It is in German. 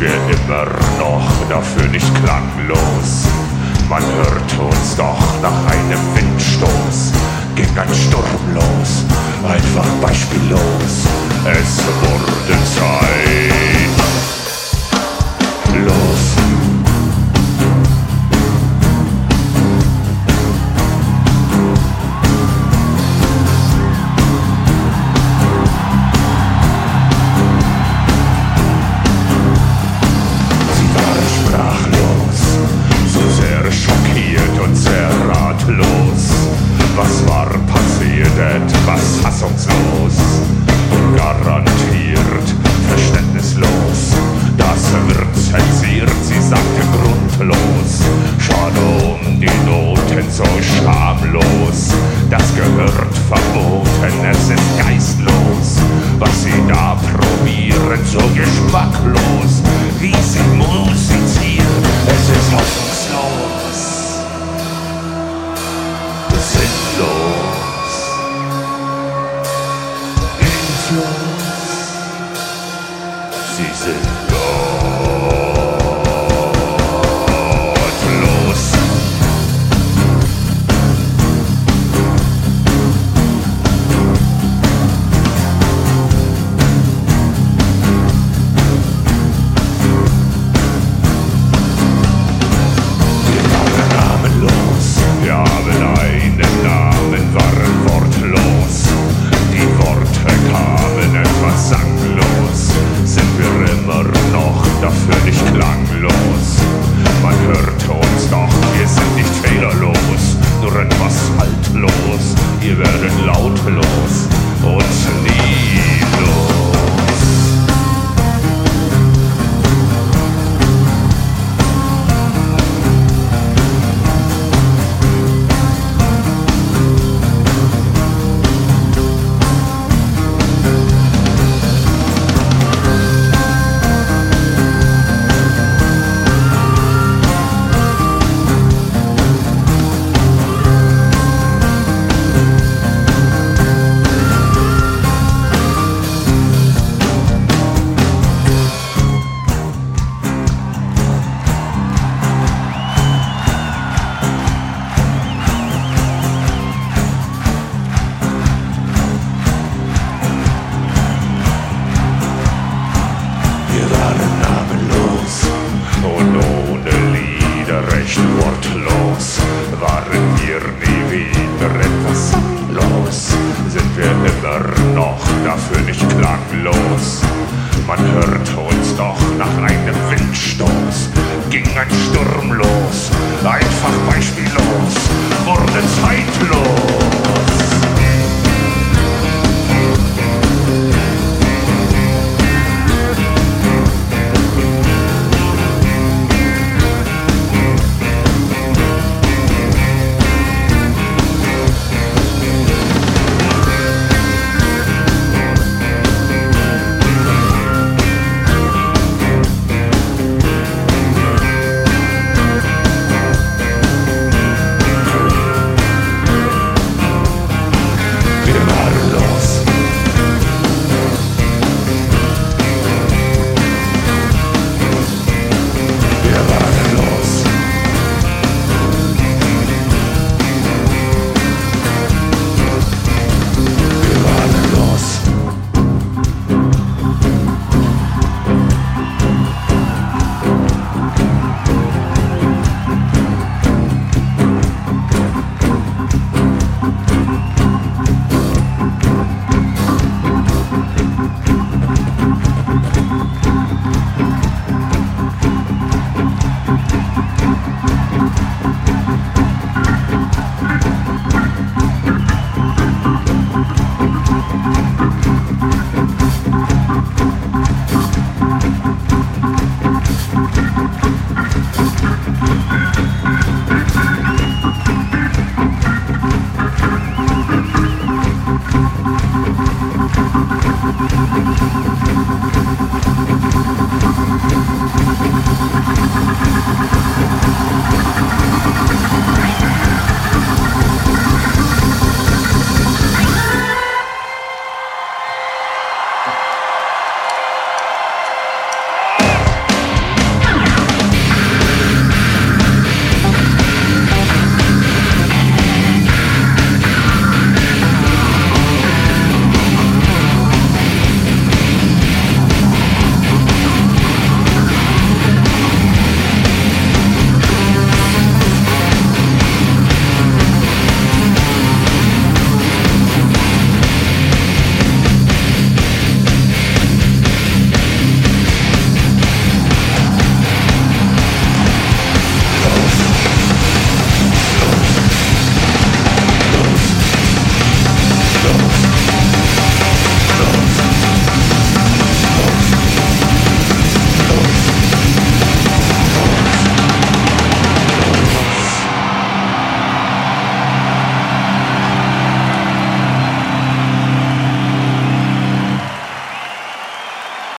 wir immer noch dafür nicht klanglos. Man hört uns doch nach einem Windstoß, ging ein Sturm los, einfach beispiellos. Es wurde Zeit. Wird zensiert, sie sagte grundlos. Schade um die Noten so schamlos. Das gehört verboten, es ist geistlos. Was sie da probieren, so geschmacklos. Wie sie musizieren, es ist hoffnungslos. Sinnlos. Hilflos. Sie sind nicht klanglos. Man hört uns doch, wir sind nicht fehlerlos, nur etwas haltlos. Wir werden Man hört uns doch nach einem Windstoß, ging ein Sturm los, einfach beispiellos.